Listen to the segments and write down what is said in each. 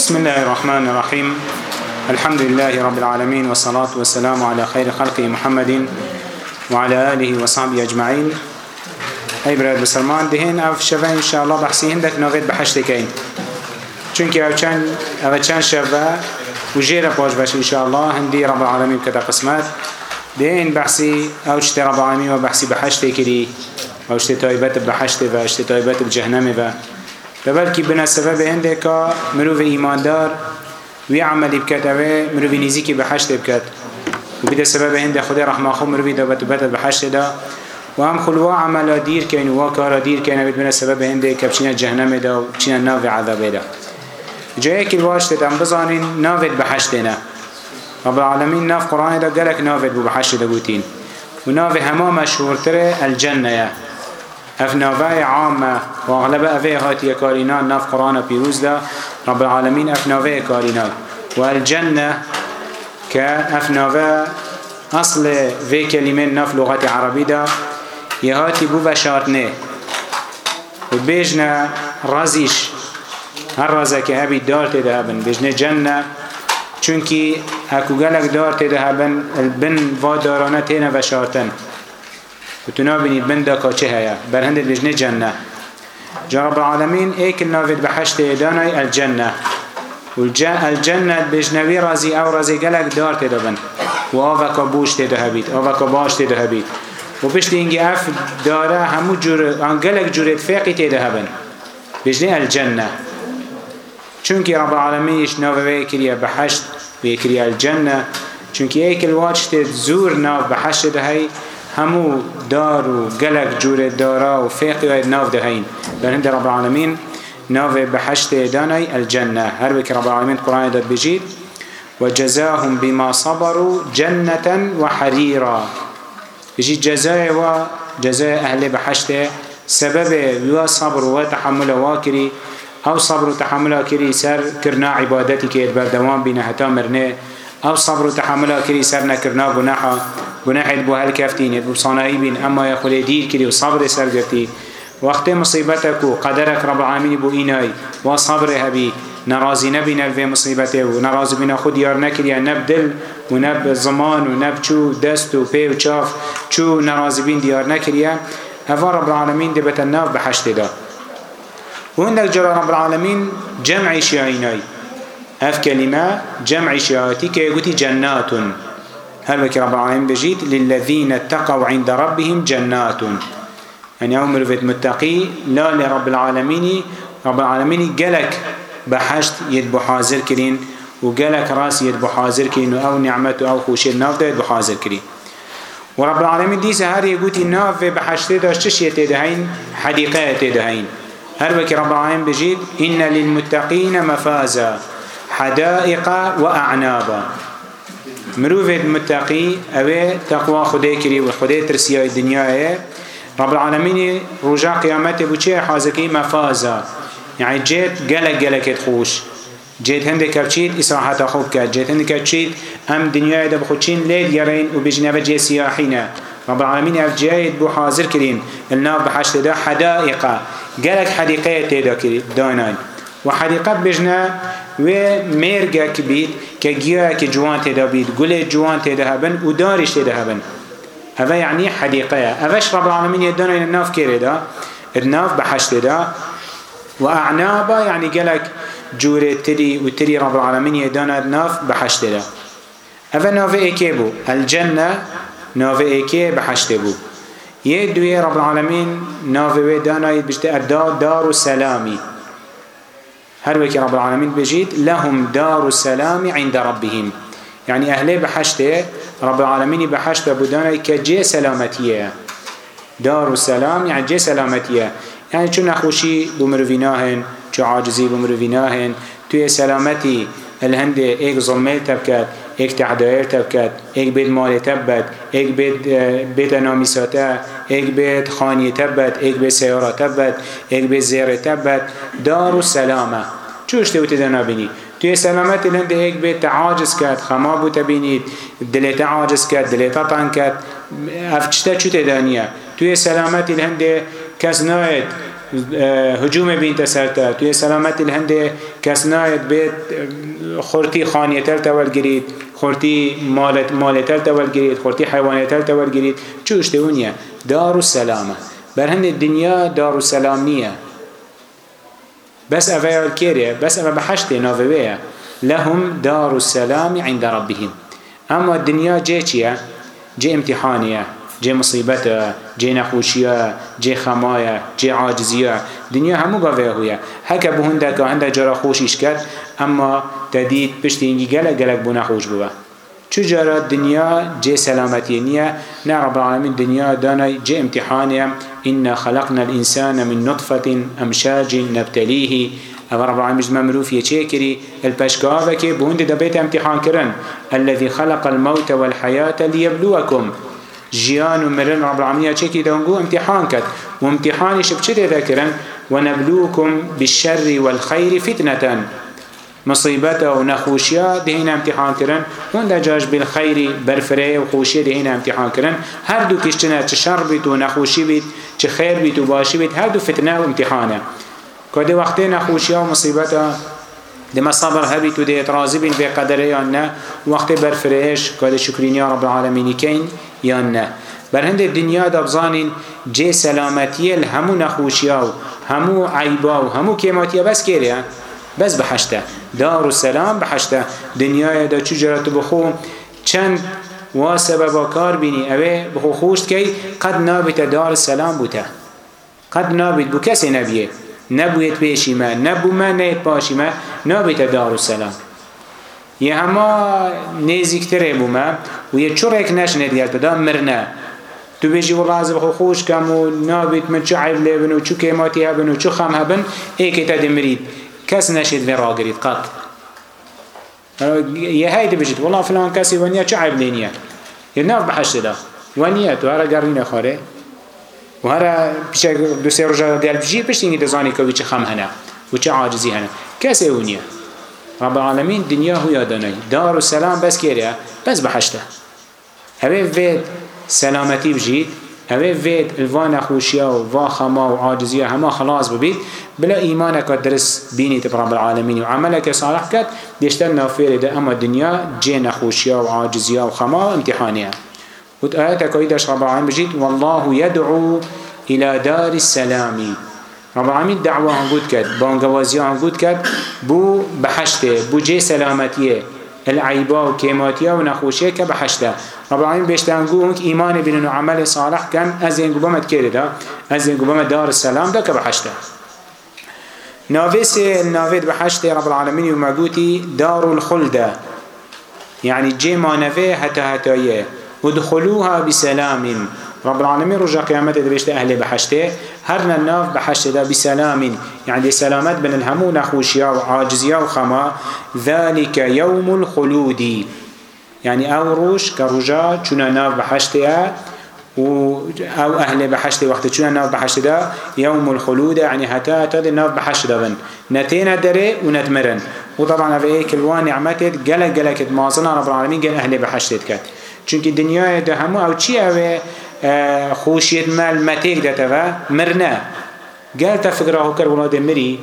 بسم الله الرحمن الرحيم الحمد لله رب العالمين والصلاة والسلام على خير خلق محمد وعلى آله وصحبه أجمعين أي براد بسلمان دهين أو شفا إن شاء الله بحسي هندك نغير بحشتكين چونك أو كان أو كان شفا وجير باش باش إن شاء الله هندي رب العالمين كذا قسمات دهين بحسي أو شتي رب العالمين وبحسي بحشتكري أو شتي طيبات بحشت وشتي طيبات بجهنم وشتي ببلکی بنا سبب هندکا مروف ایماندار وی عملی بکت اوه مروف نزیکی بحشت بکت و بده سبب هند خدا رحمه خو مروف دابت بده بحشت دا و هم خلوا عملا دیر کن و کارا دیر کن بید بنا سبب هنده که بچینه جهنم دا و بچینه ناو عذابه دا جایی که الواشت دم بزانین ناوید بحشت نه رب العالمین ناف قرآن دا گلک ناوید بحشت دا گوتین و ناو همه مشهورتره الجنه اف نوای عامه و اغلب اوی هاتی کارینا نف قرآن پیروز دا رب العالمین اف نوای کارینا و الجنه که اف نوای اصل وی کلمه نف لغت عربی دا یه هاتی بو بشارتنه و بیجنه رازیش هر رازه که هبی دار تیده هبن بیجنه جنه چونکی هکو گلک دار تیده هبن البن و دارانه تینه بشارتن وتنا بنيت بندا كاچه هيا برهند لجنه جنة جا رب العالمين ايك النافد بحشت ايداناي الجنة والجنة بجنوي رازي او رازي قلق دار تدبن و آوکا بوش تده هبید آوکا باش تده هبید و پشت اینگی اف داره همو جور انگلک جور اتفاقی تده هبن بجنه الجنه چونکی رب العالمین اش ناوه ویکریه بحشت ویکریه الجنه چونکی ایک الواج تد زور ناو بحشت ده هی هەموو دار و گەلک جوورێ دارا و فێقی ناو دەهین بەرهند رب العالمین ناوێ بەحشتێ دانای ئەلجەنە هەر وەک رب العالمین قورآنی دەبیژیت وجزاهم بما صبروا جنة وحريرا يجي جزاء و جزاء أهل بحشته سبب و صبر و تحمل واكري أو صبر و تحمل واكري سر كرنا عبادتي كيد بردوان بنا حتى مرنه أو صبر و تحمل واكري سر نكرنا بناحا گناحت بو هل كفتينت بو صنائي بين أما يخلي دير كري وصبر سرقتي وقت مصيبتك قدرك رب العالمين بو إناي وصبر هبي نرازي نبينا في مصيبته ونرازي بنا خود يار نكريا نبدل ونب زمان ونب چو دست و پی و چاف چو نرازي بين ديار نكريا هفا رب العالمين دي بتناف بحشت دا وهندك جرى رب العالمين جمعي شيائناي هف كلمة جمعي شيائتي كي جنات جنات هر وكي رب العالمين بجيت للذين اتقوا عند ربهم جنات يعني هم مروفت متقي لا لرب العالمين رب العالمين قالك بحشت يد بحاضر كرين وقالك راس يد بحاضر كرين أو نعمة أو خوشي النافذة يد بحاضر كرين ورب العالمين ديس هر يقول النافذة بحشت داشتش يتدهين حديقة يتدهين هر وكي رب العالمين بجيت إن للمتقين مفازا حدائق وأعنابا مروفت متقی اوه تقوا خدای کری و خدای ترسیای دنیای رب العالمین رجا قیامت بو چه حازکی مفازا یعنی جیت گلک گلکت خوش جيت هندي كبشيت إسراحة خوبك جيت هندي كبشيت أم دنيا دا بخوشين ليل يرين وبجنبة جي سياحينا رب العالمين أف جيت بو حاضر كرين النار بحشت دا حدائق قالك حديقية تيدا دانان وحديقة بجنة وێ مێرگەک بیت کە گیاەکی جوان تێدا بیت گولێ جوان تێدا هەبن و داریش تێدا هەبن هەە یعنی حەدیقەیە ئەوەش ڕبڵامین دەنێ ناف کێرێدا ناف بە حەشتێدا وأعنابا يعني جلك جورة تري وتري رب العالمين يدانا ناف بحشتلا هذا ناف إيكيبو الجنة ناف إيكي بحشتبو يدوي رب العالمين ناف ويدانا يبشت أرداء دار سلامي هروك رب العالمين بجيت لهم دار السلام عند ربهم يعني أهلي بحشته رب العالمين بحشت بدنا كجي سلامتيه دار السلام يعني جي سلامتيه يعني چون نخوشي بمروفيناهن چو عاجزي بمروفيناهن توی سلامتی الهند ایک ظلمه تبکت یک تعدایر تبکت یک بید مال تبت یک بید بید نامیساته یک بید خانی تبت یک بید سیاره تبت یک بید زیر تبت دار و سلامه چوش توتی دنا بینی توی سلامت لند یک بید تعاجز کرد خما بو تبینید دلیت عاجز کرد دلیت تطن کرد افچتا چو تدانیه توی سلامت لند کس ناید هجوم بینتە سەرتە توێ سەلامەتی هەندێ کەس نایەت بێت خورتی خانیەتەر تەوەلگریت خورتی مالت مالێتەر تەوەلگریت خورتی حیوانێتەر تەوەلگریت چو شتێون نیە دار و سەلامە بەر هەندێک دنیا دار و سەلام نییە بس أفير كيري بس أما بحشتي نافوية لهم دار السلام عند ربهم أما الدنيا جيتشيا جي امتحانية جێ مصیبەتە جێ نەخۆشیە جێ خەمایە جێ عاجزیە دنیا هەموو بەوێ هویە هەکە بە هەندێکە هەندە جارە خۆشیش کرد ئەمما دەدید پشتینگی گەلە گەلک بوو نەخۆش بووە چو جارە دنیا جێ سەلامەتی نییە نەڕبعاامین دنیا دانای جێ امتحانە إنا خلقنا الإنسان من نطفة أمشاج نبتليه أو ربع مجد ممروف يشيكري البشقابك بهند دبيت امتحان كرن الذي خلق الموت والحياة ليبلوكم جيان ومرن رب العالمين چكي دونگو امتحان كت وامتحان شبچه ده ذكرن ونبلوكم بالشر والخير فتنة مصيبته ونخوشيا دهنا امتحان كرن وندا جاش بالخير برفره وخوشيا دهنا امتحان كرن هر دو كشتنا چه شر بيت ونخوشي بيت چه خير بيت وباشي بيت هر دو فتنة وامتحانه كده وقته نخوشيا ومصيبته دما صبر هبيت وديت راضي بين بقدره يانا وقت برفريش قد شكرين يا رب العالمين كين يانا برهند الدنيا دبزانين جي سلامتي الهمو نخوشياو همو عيباو همو كيماتيا بس كيريا بس بحشته دار السلام بحشته دنيا دا چجرت بخو چند و سبب کار بینی اوه بخو خوشت کی قد نابت دار السلام بوته قد نابت بو کسی نبیه نبوید پیشی ما نبو ما نید پاشی ما نابید دار و سلام یه همه نزیکتره بو ما و یه چورک نشنید گرد بدا مرنه تو بیجی والله عزب خو خوش کم و نابید من چو عیب لیبن و چو کیماتی هبن و چو خم هبن ای که تا دمرید کس نشید و را گرید قط یه هایی بیجید والله فلان کسی ونیا چو عیب لینیه یه ناف بحشت دا ونیا تو هره گرین خواره وهرا پیشە دو سێ ڕۆژە دەلبژی پشتینی دەزانی کە وچە خەم هەنا وچە عاجزی هەنا کەسێ ونیە رب العالمین دنیا هویا دەنەی دار و سەلام بەس کێرە بەس بەحەشتە هەوێ وێت سەلامەتی بژیت هەوێ وێت وا نەخۆشیە و وا خەما و عاجزیە هەما خلاص ببیت بلا ئیمانەکە درست بینیت رب العالمین و عملەکە صالح کات گەشتە نافێرێ دە ئەمە دنیا جێ نەخۆشیە و عاجزیە و خەما و امتحانەیە وت آياتك وإذا شرب عام بجيت والله يدعو إلى دار السلام رب العالمين دعوة هنقود كد بانقوازية هنقود كد بو بحشته بو جي سلامتيه العيبا وكيماتيا ونخوشيه كبحشته رب العالمين بيشتانقو هنك إيمان بنن عمل صالح كان أزين قبامت كيردا أزين قبامت دار السلام دا كبحشته نافس النافد بحشته رب العالمين يوم دار الخلدة يعني جي ما نفي حتى هتايه ودخلوها بسلام رب العالمين رجع قيامته دبشت أهل بحشته هرنا الناف بحشته ده بسلام يعني سلامت بن الهمو نخوشيا وعاجزيا وخما ذلك يوم الخلود يعني أو روش كرجا چون ناف بحشته و او اهل بحشت وقت چون ناف بحشت دا يوم الخلود يعني حتى تد ناف بحشت دبن نتينا دري ونتمرن وطبعا في ايك الوان نعمتت قلق قلقت مازنا رب العالمين قال اهل بحشتت كت چونکی دنیای ده همو او چی اوه خوشیت مال متیک ده توا مرنه گل تا فکره هو کر ولاد مری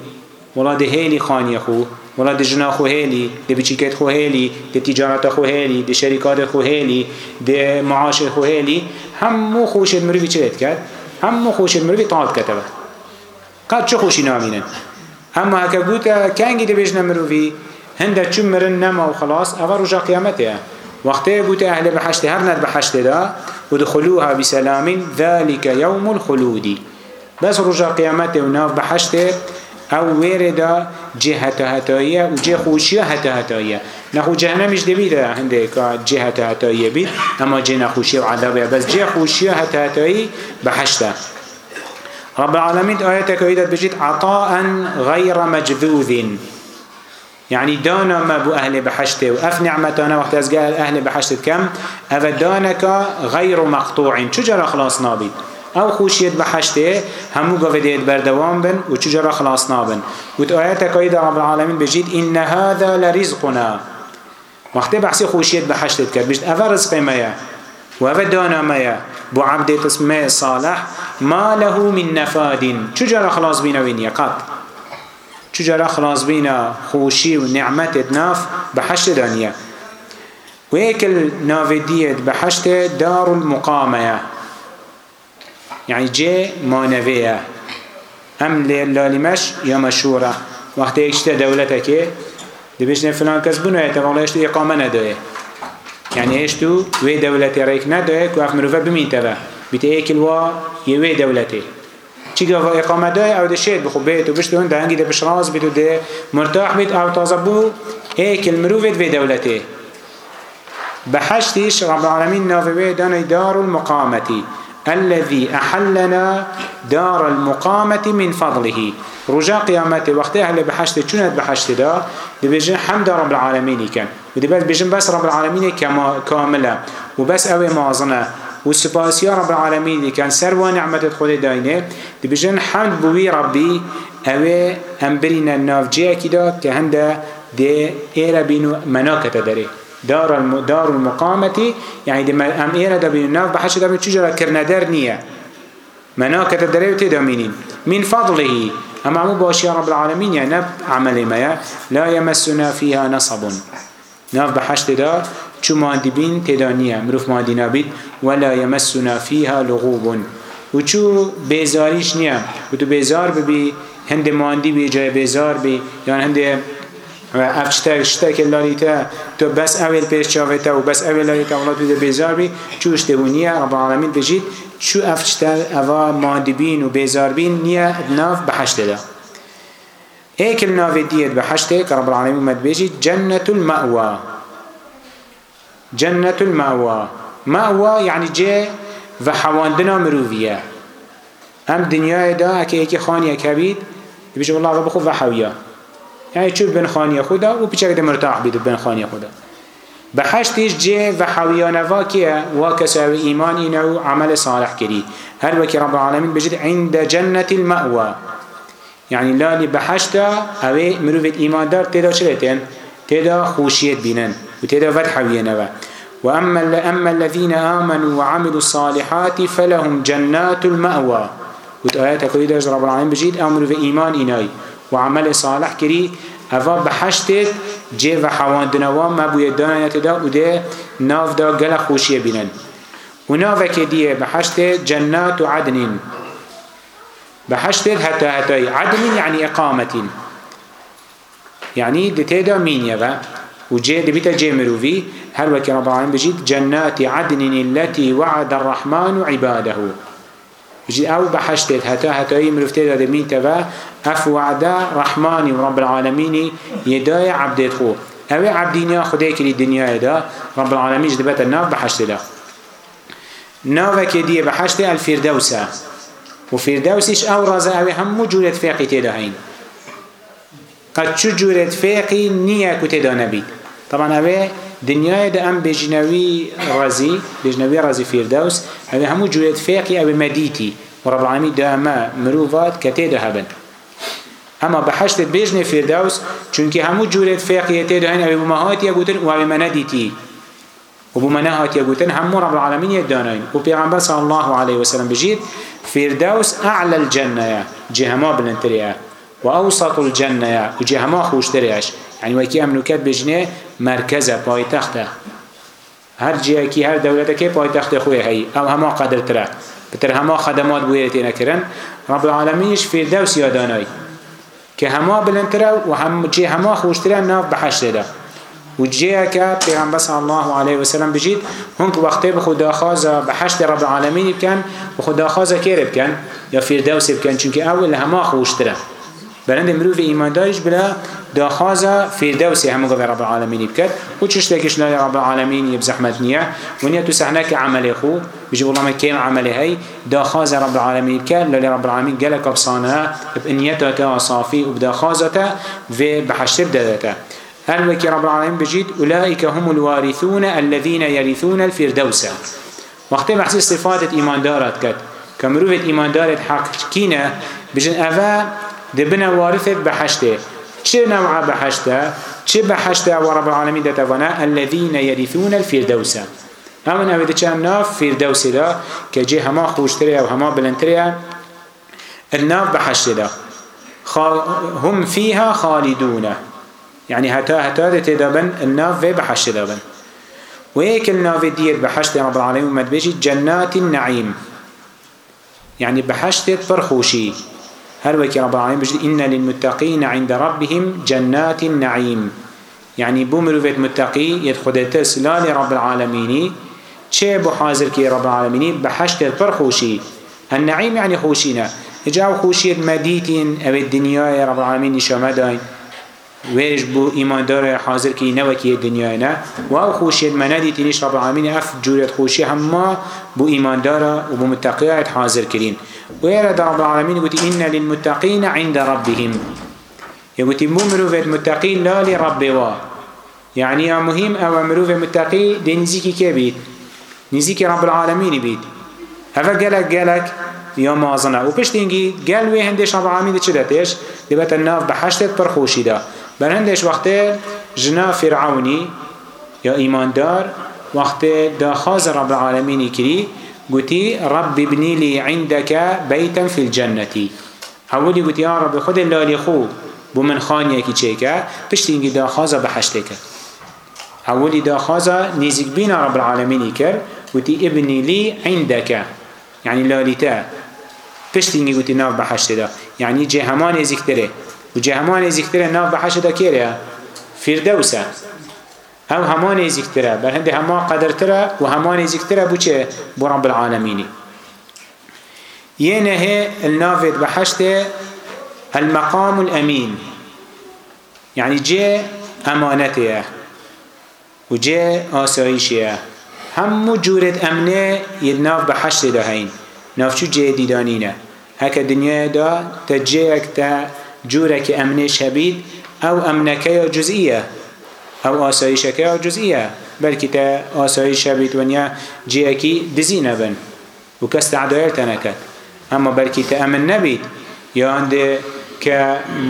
ولاد هیلی خانی خو ولاد جنا خو هیلی ده بچیکت خو هیلی ده تجارت خو هیلی ده شرکات خو هیلی ده معاش خو هیلی همو خوشیت مروی چیت کرد همو خوشیت مروی طاعت کتبه قد چه خوشی نامینن اما هکا گوتا کنگی ده بجنه مروی هنده چون مرن نما و خلاص اول رجا قیامته وقتی گوته اهل بحشت هر نر بحشت دا ودخلوها بسلام ذلك يوم الخلود بس رجا قیامت و ناف بحشت او ویردا جهت هتایه و جه خوشی هت هتایه نخو جهنمش دبیده هنده که جه هت هتایه بید اما جه نخوشی و عذابه بس جه خوشی هت هتایی بحشته رب العالمين آياتك ويدت بجيت عطاء غير مجذوذ يعني دانا ما بو أهل بحشته وأف نعمتانا وقت أزقال أهل بحشته كم أفا دانك غير مقطوع چجرا خلاص نابي أو خوشيت بحشته همو قفديت بردوام بن وچجرا خلاص نابن وت آياتك أيضا رب العالمين بجيد إن هذا لرزقنا وقت بحسي خوشيت بحشته كم بجد أفا رزق ميا وأفا دانا ميا بو عبد اسمه صالح ما له من نفاد چجرا خلاص بينا وين يقات چجارا خلاص بينا خوشي ونعمت ناف بحشت دانية ويكل نافديت بحشت دار المقامة يعني جي مانوية هم لالمش يا مشورة وقت يكشت دولتك دبشن فلان كسبونه يتبعون يشتو إقامة ندوه يعني يشتو وي دولتي ريك ندوه كواف مروفة بمين تبا بتأكل وا يوي دولتي چیکە و اقامەدای ئەو دەشێت بخو بێت و بشتون دەنگی دە بشڕاز بیت و دێ مرتاح بیت ئەو تازە بوو هێکل مرۆڤێت بێ دەولەتێ بحشتيش رب العالمين نافبه داني دار المقامة الذي أحلنا دار المقامة من فضله رجاء قيامته وقت أهل بحشت شنت بحشت دا دبجن حمد رب العالمين كان ودبال بجن بس رب العالمين كما كاملة وبس أوي معظمه وسپاس یا رب العالمین دیکن سر و نعمتت خود داینه دی بجن حمد بوی ربی اوه هم برین نافجه اکی داد که هنده دی ایره بینو مناکت داره دار, الم... دار المقامتی یعنی دی هم ایره دا بینو ناف بحش دا بینو چجرا کرندر نیه مناکت داره و تیدا مینین من فضله اما مو باش یا رب العالمین یعنی عمل ما لا يمسنا فيها نصب ناف بحشت دار چو مادی بین تیدا نیه مروف مادی نبید ولا یمسنا فیها لغوب و چو بیزاریش نیه و تو بیزار ببی هند مادی بی جای بیزار بی یعنی هند و افشتر شتک لالیتا تو بس اول پیش چاویتا و بس اول لالیتا اولاد بیده بیزار بی چو اشتبونیه رب العالمین بجید چو افشتر اوا مادی بین و بیزار بین نیه ناف بحشت ده هيك النافي ديت بحشتك رب العالمين ما تبيجي جنة المأوى جنة المأوى مأوى يعني جي وحواندنا مروفية هم دنيا دا اكي اكي خانية كبيد بيجي والله رب خو وحويا يعني تشوف بين خانية خدا وبيشك دا مرتاح بيد بين خانية خدا بحشتش جي وحويا نواكيا وكسو إيمان إنو عمل صالح كري هل وكي رب العالمين بجد عند جنة المأوى يعني لا لبحشتا اوه مروفة إيمان دار تدا شلتن تدا خوشيت بينن وتيدا فتحة وينبا وأما أما الذين آمنوا وعملوا الصالحات فلهم جنات المأوى وتآيات كويدا رب العالمين بجيد أمر في إيمان إناي وعمل صالح كري أفا بحشتك جي وحوان دنوا ما بو يدانا يتدا وده ناف دا قل خوشية بنن ونافك دي بحشت جنات عدن بحشت حتى هتاي عدن يعني إقامة يعني دتيدا مين يبا وجه دبيت جه مروفي هر وكي رب العالمين بجيت جنات عدن التي وعد الرحمن عباده بجيت او بحشتت هتا هتا مروفتي دبنين تبا اف وعد رحمن ورب العالمين يداي عبدت خو او عبدين يا خدي كلي دنيا دا رب العالمين جدبت النار بحشت له ناوه كديه بحشت الفردوسه وفردوسش او رازه او هم جولت فاقي تدهين قد شو جورت فاقي نيا كتدا نبيت طبعا هەوێ دنیاەدا ئەم بێژنەوی ڕازی بێژنەوی ڕازی فیردەوس هەوێ هەموو جوێت فێقی ئەوێ مەدیتی ڕەبعامی دامە مرۆڤات کە تێدا هەبن ئەمە بەحشتت بێژنێ فێردەوس چونکی هەموو جوورێت فێقیە تێدا هەن ئەوێ بمەهاتیە گوتن واوێ مەنەدیتی وبمناهات يقولون هم رب العالمين يدانين وبيغمبر صلى الله عليه وسلم بجيت فردوس أعلى الجنة جهما بلنتريا وأوسط الجنة وجهما خوشترياش يعني وكي أمنو كات بجنة مرکزه پایتخته هر جیاکی هر دولتکی پایتخت خوی هی او هما قدر تره بتر هما خدمات بویرتی نکرن رب العالمینش فردوس یادانای که هما بلندتره و هم جی هما خوشتره ناف بحشت ده و جیا که پیغمبر صلی الله علیه و سلم بجید هم که وقتی به خدا خوازا به حشد رب العالمین بکن و خدا خوازا کیر بکن یا فردوس بکن چونکه اول هما خوشتره بلند مروف ایماندارش بلا داخوازا فردوسی همو قدر رب العالمین بکد و چشتکش لای رب العالمین یب زحمت نیا و نیا تو سحنه که عمل خو بجی والله ما کم عمل هی داخوازا رب العالمین بکد لای رب العالمین گل کبسانه اب نیتا تا صافی و بداخوازا تا و بحشتب دادتا هل وكي رب العالمين بجيت أولئك هم الوارثون الذين يرثون الفردوس وقت بحث صفات إيمان دارت كد كمروفة إيمان دارت حق كينا بجن أفا دبنا وارثت بحشته چه نوعا بحشته چه بحشته و رب العالمین دتوانا الذين يرثون الفردوس همون اوید چند ناف فردوسی دا که جه هما خوشتره و هما بلندتره الناف بحشته دا هم فيها خالدون يعني هتا هتا تدابن الناف بحشته دابن ويك الناف دير بحشته رب العالمين مدبجي جنات النعيم يعني بحشته فرخوشي هەروەکی ڕبعایم بژی ئینە للمتقین عند ربهم جنات النعیم يعني بو مروفت متقي يدخل تسلال رب العالمين چه بو حاضر كي رب العالمين بحشت پر خوشي النعيم يعني خوشينا جاو خوشيت مديتين او الدنيا رب العالمين شمدين ويرج بو ايمان دار حاضر كي نوكي الدنيا نا واو خوشيت منديتين رب العالمين اف جورت خوشي هما بو ايمان دار و بو متقيات حاضر كرين ويرد رب العالمين قلت إن للمتقين عند ربهم يقول ممرو في المتقين لا لرب وا يعني مهم أو ممرو في المتقي دي نزيكي كبيت نزيكي رب العالمين بيت هذا قالك قالك یا مازنه و پشت اینگی گل وی هندش رب العالمین دی چدتش دبت الناف بحشتت پر خوشیده بر هندش وقتی جنا فرعونی یا ایماندار وقتی دا خاز رب العالمینی کری قوتي رب ابني لي عندك بيتا في الجنة أولي قوتي يا رب خد اللالي خو بمن خانيكي تشيكا بشتينجي دا خازا بحشتك أولي دا خازا نيزك بينا رب العالمين كر قوتي ابني لي عندك يعني لالي تا بشتينجي قوتي ناف بحشتك يعني جهمان يزكتره وجهمان يزكتره ناف بحشتك كيريا فردوسه او همان نزیکتره بر هنده همان قدرتره و همان نزیکتره بو چه بو رب العالمینی یه نهه النافد بحشته المقام الامین يعني جه امانته و جه آسایشه همو جورت امنه یدناف بحشت دهین نافچو جه دیدانینه هک دنیا دا تجه اکتا جورك امنه شبید او امنکه جزئیه او آسایشکه او جزئیه بلکی تا آسایش بیت ونیا جیکی دزی نبن و کس تعدایل تنکت اما بلکی تا امن نبید یا انده که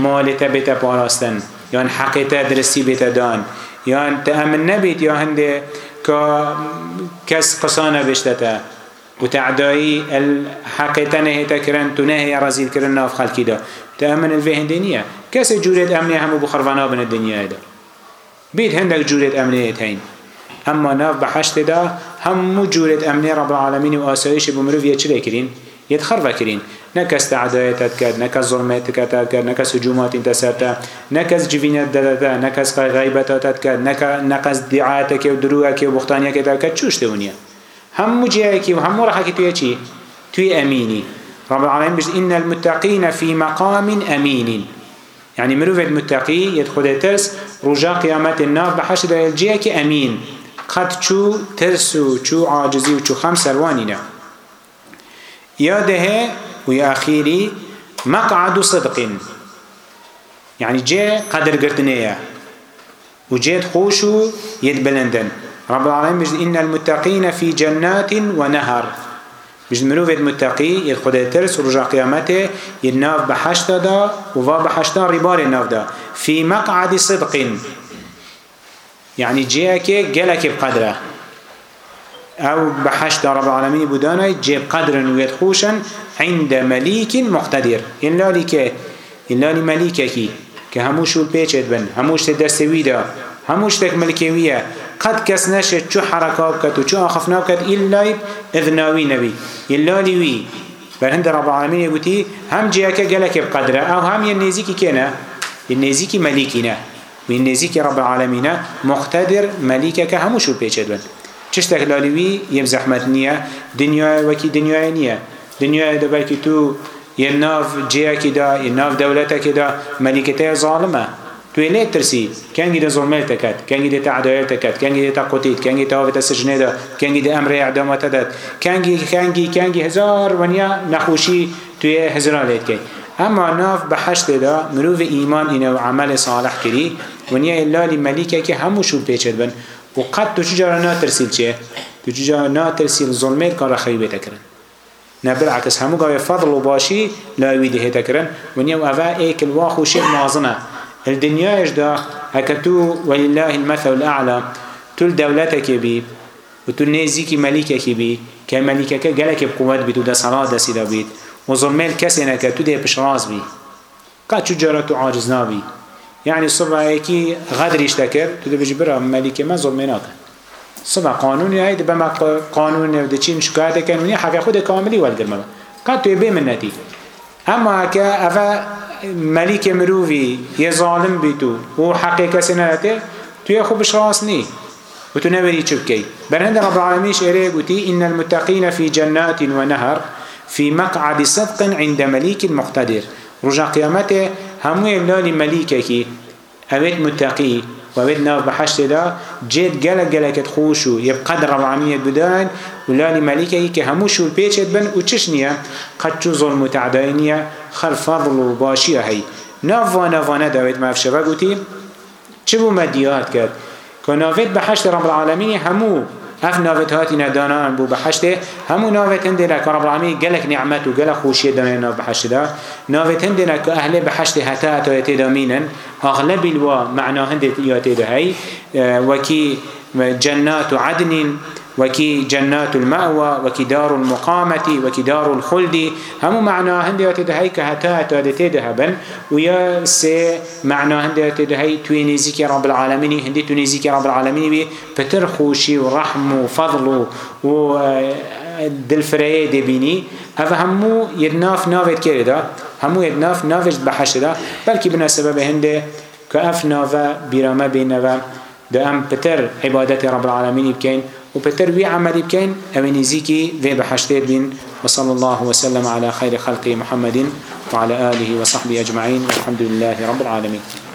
مال تا بیت پاراستن یا ان حقی تا درستی بیت دان یا ان تا امن نبید یا انده که کس قصانه بشتتا وتعدائي الحق تنهي تكرن تنهي رزيل كرن ناف خلقي دا تأمن الفهن دنيا كاس جوريد أمني هم بخرفانا بن الدنيا دا بيت هندك جورة أمنيتين أما ناف بحشت دا هم جورة أمني رب العالمين وآسايش بمروف يتشري كرين يتخرف كرين نكس تعدايتات كد نكس ظلماتك كد نكس هجومات انت سرتا نكس جبينات دادتا نكس غيبتاتات كد نكس دعاتك ودروعك وبختانيك كد چوش دونيا هم جيهك وهم رحك تويا چي توي أميني رب العالمين بجد إن المتقين في مقام أمين يعني مروفت متقي يدخل ترس رجا قيامات النار بحشد الجيك أمين قد شو ترسو شو عاجزي وشو خمس ألواننا ياده ويا أخيري مقعد صدق يعني جاء قدر قرتنية وجاء خوشو يد بلندن رب العالمين إن المتقين في جنات ونهر بجمرو بيت متقي الخدا ترس ورجع قيامته الناف بحشتا دا وفا بحشتا ربار الناف دا في مقعد صدق يعني جيك جلك بقدره او بحشتا رب العالمين بودانا جيب قدر ويتخوشا عند مليك مقتدر إلا لك إلا لمليكك كهموش البيتشت بن هموش تدرسوي دا هموش تك ملكوية قد کس نشه چو حرکاب کد و چو آخفناب کد ایلای اذناوی نبی ایلالی وی بل هند رب العالمين يقولي هم جياك جلك بقدره أو هم ينزيك كنا ينزيك ملكنا من نزيك رب العالمين مقتدر ملكك هم شو بيجدون چشتك لالوي يم زحمت نية دنيا وكي دنيا نية دنيا دبلكي تو يناف جياك دا يناف دولتك دا ملكته ظالمه توی نه ترسی کنگی ده ظلمه تکد کنگی ده تعدایه تکد کنگی ده تقوتید کنگی ده آفت سجنه ده کنگی ده امر اعدامات ده کنگی کنگی کنگی هزار ونیا نخوشی توی هزران لید کن اما ناف بحشت ده مروف ایمان اینه و عمل صالح کری ونیا الا لی ملیکه که هموشون پیچد بن و قد تو چجارا ناترسیل چه؟ تو چجارا ناترسیل ظلمه کار خیبه تکرن نبل عكس همو قوي فضل وباشي لا يويده تكرن ونيو أفا إيك الواخو شيء نازنه الدنيا يجدا هكتو ولله المثل الأعلى تل دولتك بي وتل نيزيك ملكك بي كملكك جلك بقوات بي تدا صلاة دا سيدا بي وظلمال كسنك تدا بشراز بي قد شجرة عاجز نابي يعني صبح هيكي غدر يشتكر تدا بجبرا ملكي ما ظلمناك صبح قانوني هيد بما قانون ودچين شكايتك وني حق خود كاملي والقرمه قد تبي من نتيجه اما هكا مەلیکێ مرۆڤی یە زاڵم بیت و و حەقی کەسێ نەکە توێ خو بشڕاستنی و تو نەوەری چ بکەیت بەرهەندە ڕەبعاالمیش ئێرەیە گوتی إن المتقين في جنات ونهر في مقعد صدق عند مليك مقتدر ڕژە قیامەتێ هەمووی لالی مەلیکێکی ئەوێت متەقی وەوێت ناو بەحشتێدا جێت گەلە گەلەکەت خۆش و یب قەد ڕەڵامیت بدەن و لالی مەلیکەی کە هەموو شور پێچێت بن و چش نییە قەچ و زۆر متعدای نییە خل فضل و باشیه هی نوانه وانه دوید مفشبه گوتی چه بو مدیات کرد که ناوید به حشت رب العالمین همو اف ناوید هاتی ندانان بو به حشت همو ناوید هنده لکه رب العالمین گلک نعمت و گلک خوشی دانه ناو به حشت دا ناوید هنده لکه اهل به حشت حتا اتایت دامینن اغلب الوا معنا هنده یاتی دا هی وکی جنات و عدنین وكي جنات المأوى وكي دار المقامة وكي دار الخلد هم معنى هندي وتدهيك هتا تادتي دهبن ويا سي معنى هندي وتدهي تونيزيك رب العالمين هندي تونيزيك رب العالمين بي فتر خوشي ورحم وفضل و دلفريه دبيني هذا همو يدناف نافت كيردا همو يدناف نافت بحشدا بلكي بنا سبب هندي كأف نافا بيرامة بينوا ده ام بتر عبادة رب العالمين بكين وبتر وي عملي بكين او نزيكي في بحشتير بين وصلى الله وسلم على خير خلقه محمد وعلى آله وصحبه أجمعين والحمد لله رب العالمين